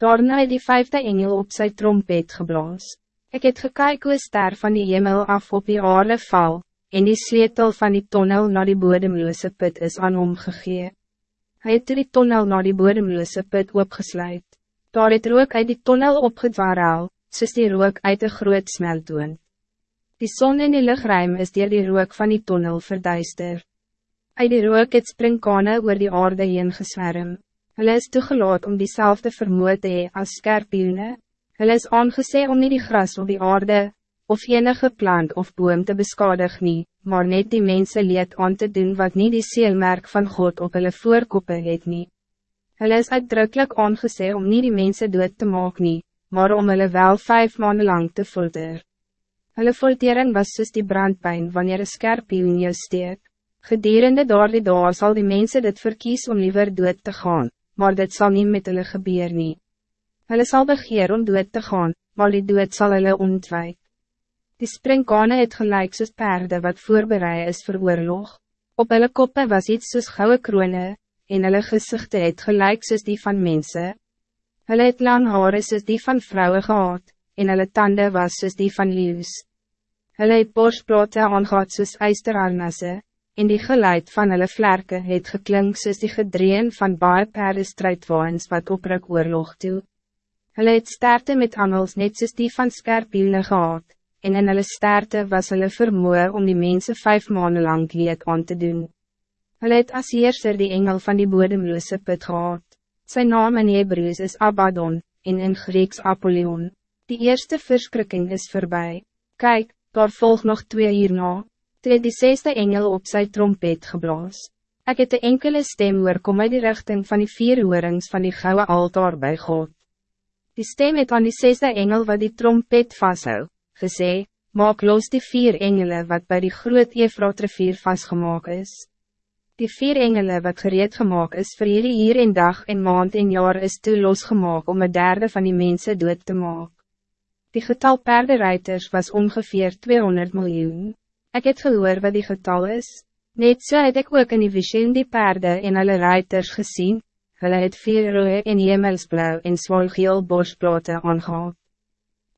Daarna het die vijfde engel op zijn trompet geblaas. Ik het gekyk hoe ster van die hemel af op die aarde val, en die sleutel van die tonnel naar die bodemloze put is aan hom gegee. Hy het die tonnel naar die bodemloze put opgesluit. Daar het rook uit die tonnel opgedwaarel, soos die rook uit een groot smeltoon. Die zon in die luchtruim is dier die rook van die tonnel verduister. Uit die rook het springkane oor die aarde heen geswerm. Hulle is toegelaat om diezelfde vermoed te hee as skerpioene. Hulle is aangezee om niet die gras op die aarde, of enige plant of boom te beskadig nie, maar net die mensen leed aan te doen wat niet die seelmerk van God op hulle voorkoppe het nie. Hulle is uitdrukkelijk aangezee om niet die mensen dood te maak nie, maar om hulle wel vijf maanden lang te folter. Hulle foltering was soos die brandpijn wanneer een skerpioen jou steek. Gedurende door die dag zal die mensen dit verkies om liever dood te gaan, maar dit zal niet met hulle gebeur nie. Hulle sal begeer om dood te gaan, maar die dood zal hulle ontwijk. Die springkane het gelijk soos perde wat voorbereid is voor oorlog. Op hulle koppe was iets soos gouden kroone, en hulle gezichten het gelijk soos die van mensen. Hulle het lang hare soos die van vrouwen gehad, en hulle tanden was soos die van leeuws. Hulle het borstplate aangehad soos eisterarnasse, en die geluid van hulle vlerke het geklink soos die gedreen van baie perde strijdwaans wat opruk oorlog toe. Hulle het sterte met angels net soos die van skerpiele gehad, en in hulle sterte was hulle vermoe om die mensen vijf maanden lang leed aan te doen. Hulle het as eerster die engel van die bodemloose put gehad. Zijn naam in Hebrews is Abaddon, en in Grieks Apollyon. Die eerste verskrikking is voorbij. Kijk, daar volgt nog twee hierna. Toe het die zesde engel op zijn trompet geblaas. Ik het de enkele stem hoor kom uit die richting van die vier hoorings van die gouden altaar bij God. Die stem het aan die zesde engel wat die trompet vasthou, gesê, maak los die vier engelen wat bij die groot Efrat rivier vastgemaakt is. Die vier engelen wat gereed gemaakt is voor jullie hier in dag en maand en jaar is toe losgemaakt om een derde van die mensen dood te maken. Die getal perderuiters was ongeveer 200 miljoen. Ik het gehoor wat die getal is. Net so het ek ook in die visioen die paarde en hulle ruiters gezien. Hulle het vier rooie en hemelsblauw en zwolgeel borstplate aangehaald.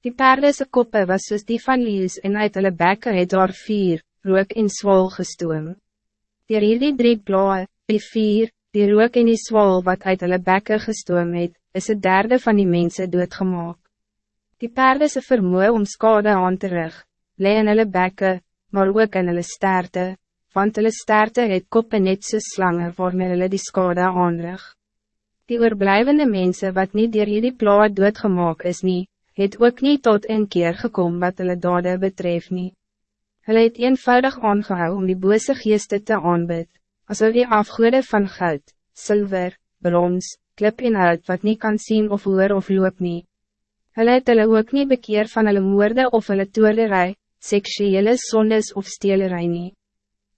Die paardese koppe was soos die van lees en uit hulle bekke het daar vier, rook en zwol gestoom. Dier hierdie drie blauwe, die vier, die rook en die zwol wat uit hulle bekke gestoom het, is het derde van die mensen doodgemaak. Die paardese vermoe om skade aan te rig, lee in hulle bekke, maar ook in hulle sterte, want hulle sterte het koppe net so slange waarmee hulle die skade aanrig. Die oorblijvende mensen wat niet dier hierdie plaat doodgemaak is nie, het ook niet tot een keer gekomen wat hulle dade betref nie. Hulle het eenvoudig aangehou om die bose geeste te aanbid, asof die afgoede van goud, zilver, brons, klip en hout wat niet kan zien of hoor of loop nie. Hulle het hulle ook niet bekeer van hulle moorde of hulle toerderij, seksuele sondes of stelerij nie.